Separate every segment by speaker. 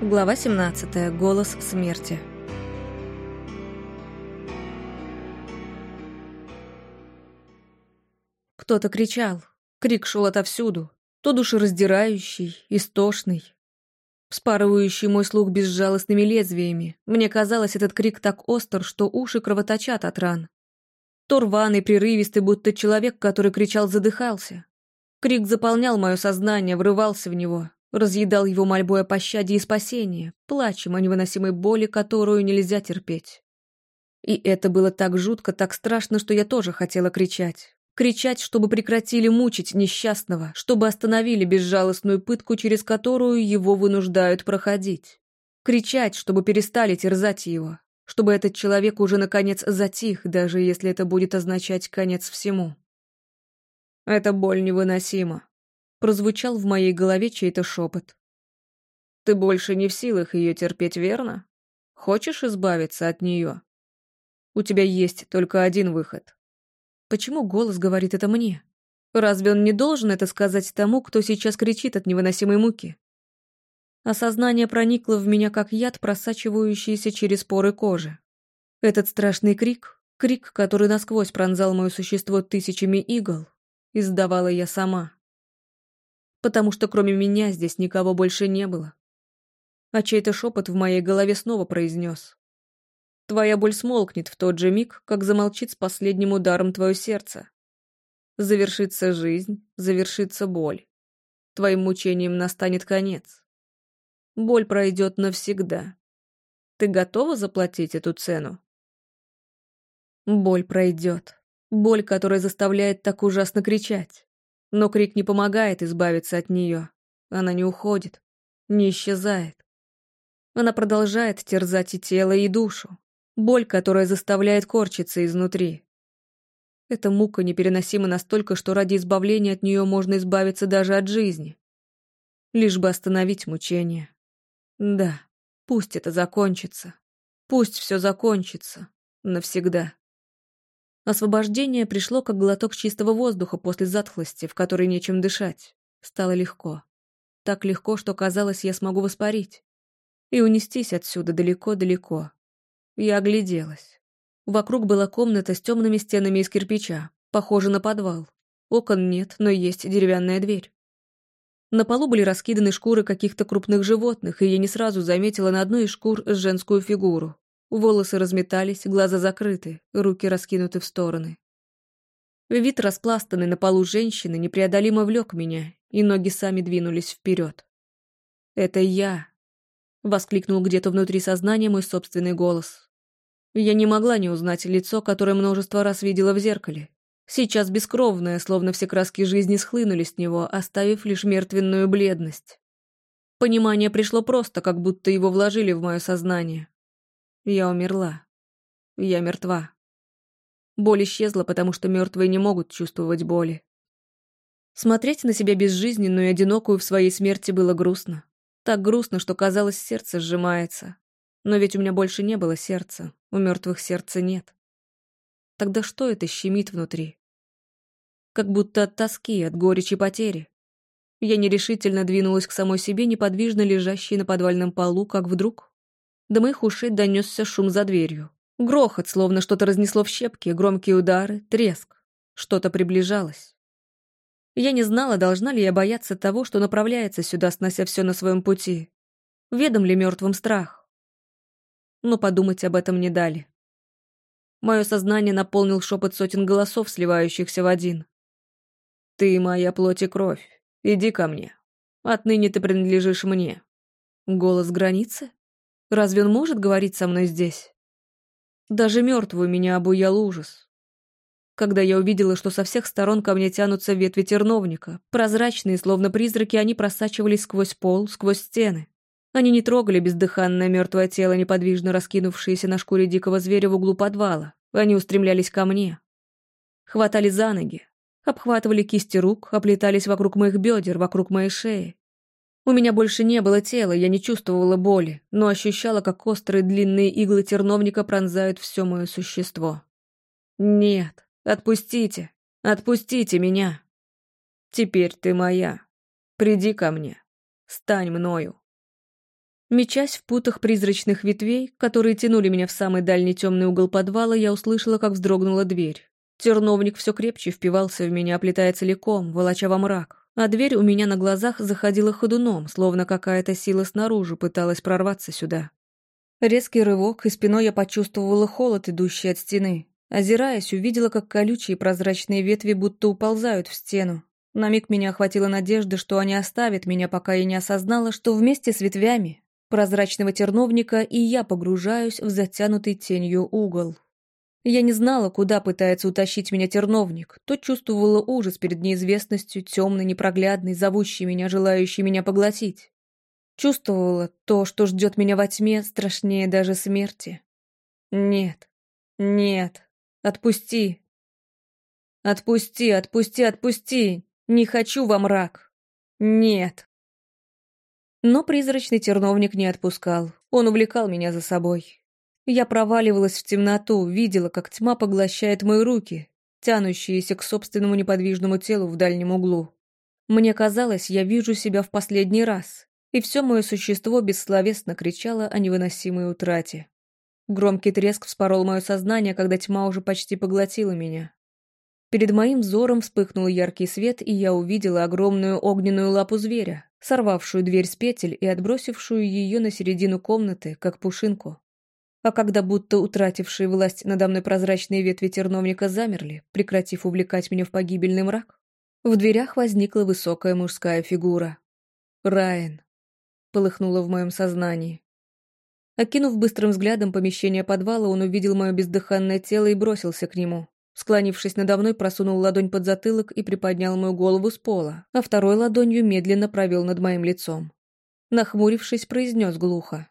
Speaker 1: Глава 17. Голос смерти. Кто-то кричал. Крик шел отовсюду. То душераздирающий, истошный, вспарывающий мой слух безжалостными лезвиями. Мне казалось, этот крик так остр, что уши кровоточат от ран. То рваный, прерывистый, будто человек, который кричал, задыхался. Крик заполнял мое сознание, врывался в него, разъедал его мольбой о пощаде и спасении, плачем о невыносимой боли, которую нельзя терпеть. И это было так жутко, так страшно, что я тоже хотела кричать. Кричать, чтобы прекратили мучить несчастного, чтобы остановили безжалостную пытку, через которую его вынуждают проходить. Кричать, чтобы перестали терзать его, чтобы этот человек уже наконец затих, даже если это будет означать конец всему. Эта боль невыносима прозвучал в моей голове чей-то шепот. «Ты больше не в силах ее терпеть, верно? Хочешь избавиться от нее? У тебя есть только один выход». Почему голос говорит это мне? Разве он не должен это сказать тому, кто сейчас кричит от невыносимой муки? Осознание проникло в меня, как яд, просачивающийся через поры кожи. Этот страшный крик, крик, который насквозь пронзал мое существо тысячами игл, издавала я сама потому что кроме меня здесь никого больше не было. А чей-то шепот в моей голове снова произнес. Твоя боль смолкнет в тот же миг, как замолчит с последним ударом твое сердце. Завершится жизнь, завершится боль. Твоим мучением настанет конец. Боль пройдет навсегда. Ты готова заплатить эту цену? Боль пройдет. Боль, которая заставляет так ужасно кричать. Но крик не помогает избавиться от нее. Она не уходит, не исчезает. Она продолжает терзать и тело, и душу. Боль, которая заставляет корчиться изнутри. Эта мука непереносима настолько, что ради избавления от нее можно избавиться даже от жизни. Лишь бы остановить мучение. Да, пусть это закончится. Пусть все закончится. Навсегда. Освобождение пришло как глоток чистого воздуха после затхлости, в которой нечем дышать. Стало легко. Так легко, что казалось, я смогу воспарить. И унестись отсюда далеко-далеко. Я огляделась. Вокруг была комната с темными стенами из кирпича, похожа на подвал. Окон нет, но есть деревянная дверь. На полу были раскиданы шкуры каких-то крупных животных, и я не сразу заметила на одной из шкур женскую фигуру. Волосы разметались, глаза закрыты, руки раскинуты в стороны. Вид распластанный на полу женщины непреодолимо влек меня, и ноги сами двинулись вперед. «Это я!» — воскликнул где-то внутри сознания мой собственный голос. Я не могла не узнать лицо, которое множество раз видела в зеркале. Сейчас бескровное, словно все краски жизни схлынули с него, оставив лишь мертвенную бледность. Понимание пришло просто, как будто его вложили в мое сознание. Я умерла. Я мертва. Боль исчезла, потому что мертвые не могут чувствовать боли. Смотреть на себя безжизненную и одинокую в своей смерти было грустно. Так грустно, что казалось, сердце сжимается. Но ведь у меня больше не было сердца, у мертвых сердца нет. Тогда что это щемит внутри? Как будто от тоски, от горечи потери. Я нерешительно двинулась к самой себе, неподвижно лежащей на подвальном полу, как вдруг до моих ушей донесся шум за дверью. Грохот, словно что-то разнесло в щепки, громкие удары, треск. Что-то приближалось. Я не знала, должна ли я бояться того, что направляется сюда, снося все на своем пути. Ведом ли мертвым страх? Но подумать об этом не дали. Мое сознание наполнил шепот сотен голосов, сливающихся в один. «Ты моя плоть и кровь. Иди ко мне. Отныне ты принадлежишь мне». Голос границы? Разве он может говорить со мной здесь? Даже мертвую меня обуял ужас. Когда я увидела, что со всех сторон ко мне тянутся ветви терновника, прозрачные, словно призраки, они просачивались сквозь пол, сквозь стены. Они не трогали бездыханное мертвое тело, неподвижно раскинувшееся на шкуре дикого зверя в углу подвала. Они устремлялись ко мне. Хватали за ноги, обхватывали кисти рук, оплетались вокруг моих бедер, вокруг моей шеи. У меня больше не было тела, я не чувствовала боли, но ощущала, как острые длинные иглы терновника пронзают все мое существо. Нет, отпустите, отпустите меня. Теперь ты моя. Приди ко мне. Стань мною. Мечась в путах призрачных ветвей, которые тянули меня в самый дальний темный угол подвала, я услышала, как вздрогнула дверь. Терновник все крепче впивался в меня, оплетая целиком, волоча во мрак. А дверь у меня на глазах заходила ходуном, словно какая-то сила снаружи пыталась прорваться сюда. Резкий рывок, и спиной я почувствовала холод, идущий от стены. Озираясь, увидела, как колючие прозрачные ветви будто уползают в стену. На миг меня охватила надежда, что они оставят меня, пока я не осознала, что вместе с ветвями прозрачного терновника и я погружаюсь в затянутый тенью угол. Я не знала, куда пытается утащить меня терновник, то чувствовала ужас перед неизвестностью, темный, непроглядный, зовущий меня, желающий меня поглотить. Чувствовала то, что ждет меня во тьме, страшнее даже смерти. Нет, нет, отпусти. Отпусти, отпусти, отпусти. Не хочу во мрак. Нет. Но призрачный терновник не отпускал. Он увлекал меня за собой. Я проваливалась в темноту, видела, как тьма поглощает мои руки, тянущиеся к собственному неподвижному телу в дальнем углу. Мне казалось, я вижу себя в последний раз, и все мое существо бессловесно кричало о невыносимой утрате. Громкий треск вспорол мое сознание, когда тьма уже почти поглотила меня. Перед моим взором вспыхнул яркий свет, и я увидела огромную огненную лапу зверя, сорвавшую дверь с петель и отбросившую ее на середину комнаты, как пушинку. А когда будто утратившие власть надо мной прозрачные ветви терновника замерли, прекратив увлекать меня в погибельный мрак, в дверях возникла высокая мужская фигура. Райан полыхнуло в моем сознании. Окинув быстрым взглядом помещение подвала, он увидел мое бездыханное тело и бросился к нему. Склонившись надо мной, просунул ладонь под затылок и приподнял мою голову с пола, а второй ладонью медленно провел над моим лицом. Нахмурившись, произнес глухо.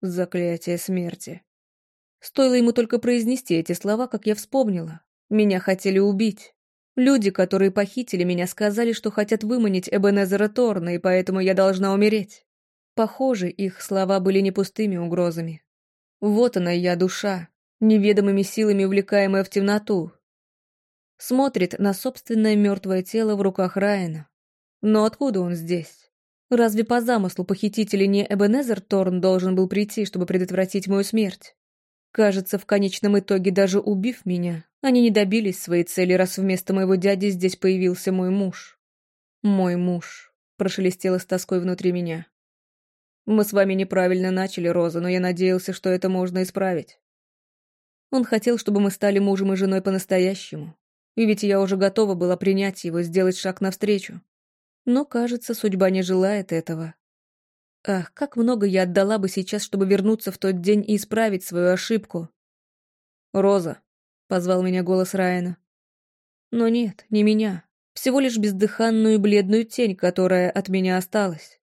Speaker 1: «Заклятие смерти». Стоило ему только произнести эти слова, как я вспомнила. Меня хотели убить. Люди, которые похитили меня, сказали, что хотят выманить Эбенезера Торна, и поэтому я должна умереть. Похоже, их слова были не пустыми угрозами. Вот она, я душа, неведомыми силами увлекаемая в темноту. Смотрит на собственное мертвое тело в руках Райана. Но откуда он здесь? Разве по замыслу похитителя не Эбенезер Торн должен был прийти, чтобы предотвратить мою смерть? Кажется, в конечном итоге, даже убив меня, они не добились своей цели, раз вместо моего дяди здесь появился мой муж. Мой муж. Прошелестело с тоской внутри меня. Мы с вами неправильно начали, Роза, но я надеялся, что это можно исправить. Он хотел, чтобы мы стали мужем и женой по-настоящему. И ведь я уже готова была принять его, сделать шаг навстречу. Но, кажется, судьба не желает этого. Ах, как много я отдала бы сейчас, чтобы вернуться в тот день и исправить свою ошибку. «Роза», — позвал меня голос Райана. Но нет, не меня. Всего лишь бездыханную бледную тень, которая от меня осталась.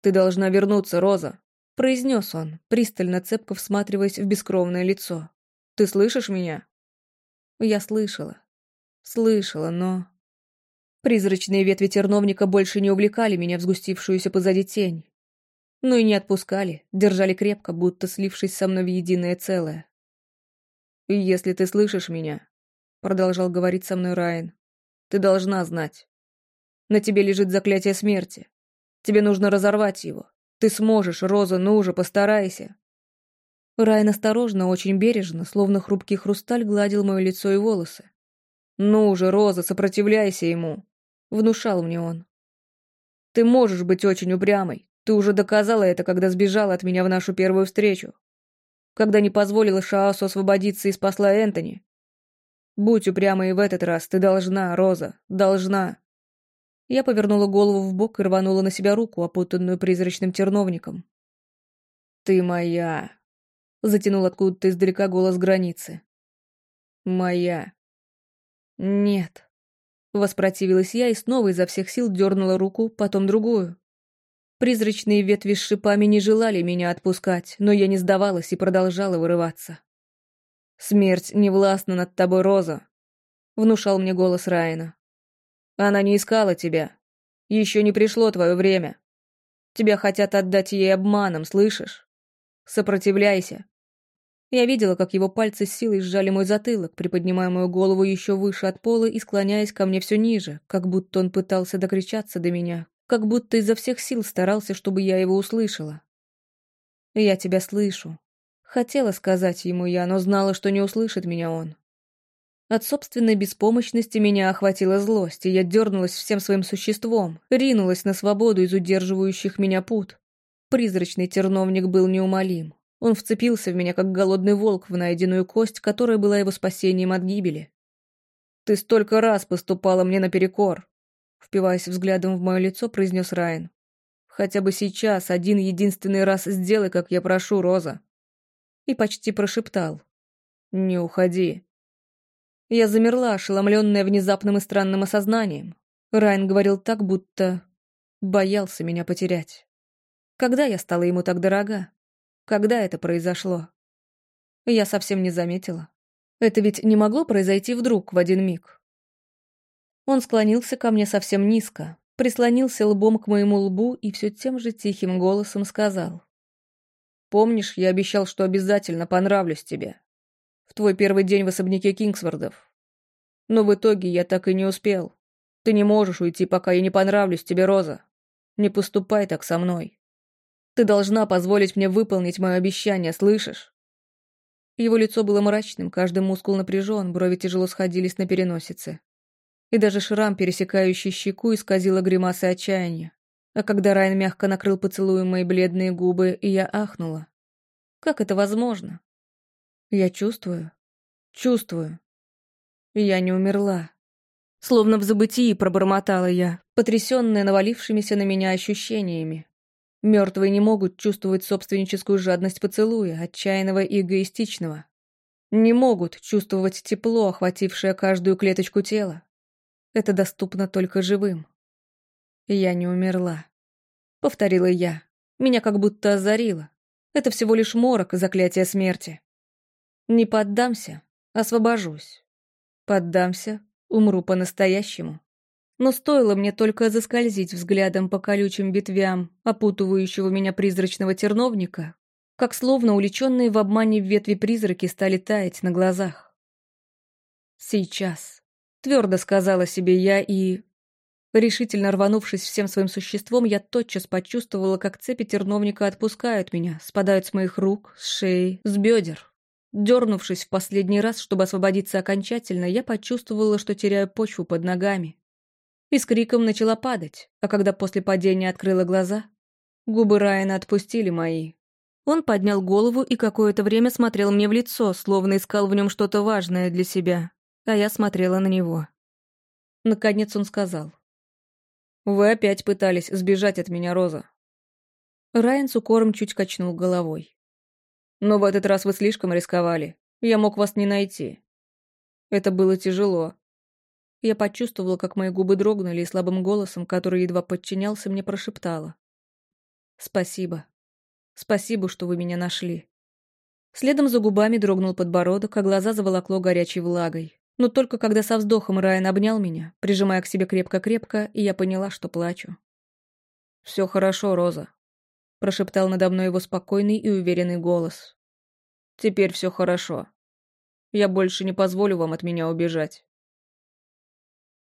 Speaker 1: «Ты должна вернуться, Роза», — произнес он, пристально цепко всматриваясь в бескровное лицо. «Ты слышишь меня?» Я слышала. Слышала, но... Призрачные ветви терновника больше не увлекали меня в сгустившуюся позади тень. Но и не отпускали, держали крепко, будто слившись со мной в единое целое. «Если ты слышишь меня», — продолжал говорить со мной Райан, — «ты должна знать. На тебе лежит заклятие смерти. Тебе нужно разорвать его. Ты сможешь, Роза, ну уже, постарайся. Райан осторожно, очень бережно, словно хрупкий хрусталь, гладил мое лицо и волосы. «Ну уже, Роза, сопротивляйся ему!» — внушал мне он. «Ты можешь быть очень упрямой. Ты уже доказала это, когда сбежала от меня в нашу первую встречу. Когда не позволила Шаасу освободиться и спасла Энтони. Будь упрямой и в этот раз. Ты должна, Роза, должна. Я повернула голову в бок и рванула на себя руку, опутанную призрачным терновником. «Ты моя!» — затянул откуда-то издалека голос границы. «Моя!» «Нет!» — воспротивилась я и снова изо всех сил дернула руку, потом другую. Призрачные ветви с шипами не желали меня отпускать, но я не сдавалась и продолжала вырываться. «Смерть не властна над тобой, Роза», — внушал мне голос Райана. Она не искала тебя. Еще не пришло твое время. Тебя хотят отдать ей обманом, слышишь? Сопротивляйся. Я видела, как его пальцы с силой сжали мой затылок, приподнимая мою голову еще выше от пола и склоняясь ко мне все ниже, как будто он пытался докричаться до меня, как будто изо всех сил старался, чтобы я его услышала. «Я тебя слышу». Хотела сказать ему я, но знала, что не услышит меня он. От собственной беспомощности меня охватила злость, и я дернулась всем своим существом, ринулась на свободу из удерживающих меня пут. Призрачный терновник был неумолим. Он вцепился в меня, как голодный волк в найденную кость, которая была его спасением от гибели. «Ты столько раз поступала мне наперекор!» Впиваясь взглядом в мое лицо, произнес Райан. «Хотя бы сейчас, один единственный раз сделай, как я прошу, Роза!» И почти прошептал. «Не уходи!» Я замерла, ошеломленная внезапным и странным осознанием. Райан говорил так, будто боялся меня потерять. Когда я стала ему так дорога? Когда это произошло? Я совсем не заметила. Это ведь не могло произойти вдруг, в один миг. Он склонился ко мне совсем низко, прислонился лбом к моему лбу и все тем же тихим голосом сказал. «Помнишь, я обещал, что обязательно понравлюсь тебе?» в твой первый день в особняке Кингсвордов. Но в итоге я так и не успел. Ты не можешь уйти, пока я не понравлюсь тебе, Роза. Не поступай так со мной. Ты должна позволить мне выполнить мое обещание, слышишь?» Его лицо было мрачным, каждый мускул напряжен, брови тяжело сходились на переносице. И даже шрам, пересекающий щеку, исказило гримасы отчаяния. А когда Райан мягко накрыл поцелуем мои бледные губы, и я ахнула. Как это возможно? Я чувствую. Чувствую. Я не умерла. Словно в забытии пробормотала я, потрясённая навалившимися на меня ощущениями. Мёртвые не могут чувствовать собственническую жадность поцелуя, отчаянного и эгоистичного. Не могут чувствовать тепло, охватившее каждую клеточку тела. Это доступно только живым. Я не умерла. Повторила я. Меня как будто озарило. Это всего лишь морок и заклятие смерти. Не поддамся, освобожусь. Поддамся, умру по-настоящему. Но стоило мне только заскользить взглядом по колючим ветвям, опутывающего меня призрачного терновника, как словно уличенные в обмане ветви призраки стали таять на глазах. «Сейчас», — твердо сказала себе я и... Решительно рванувшись всем своим существом, я тотчас почувствовала, как цепи терновника отпускают меня, спадают с моих рук, с шеи, с бедер. Дернувшись в последний раз, чтобы освободиться окончательно, я почувствовала, что теряю почву под ногами. И с криком начала падать, а когда после падения открыла глаза, губы Райана отпустили мои. Он поднял голову и какое-то время смотрел мне в лицо, словно искал в нем что-то важное для себя, а я смотрела на него. Наконец он сказал. «Вы опять пытались сбежать от меня, Роза». Райан с укором чуть качнул головой. Но в этот раз вы слишком рисковали. Я мог вас не найти. Это было тяжело. Я почувствовала, как мои губы дрогнули и слабым голосом, который едва подчинялся, мне прошептала. «Спасибо. Спасибо, что вы меня нашли». Следом за губами дрогнул подбородок, а глаза заволокло горячей влагой. Но только когда со вздохом Райан обнял меня, прижимая к себе крепко-крепко, и я поняла, что плачу. «Все хорошо, Роза прошептал надо мной его спокойный и уверенный голос. «Теперь все хорошо. Я больше не позволю вам от меня убежать».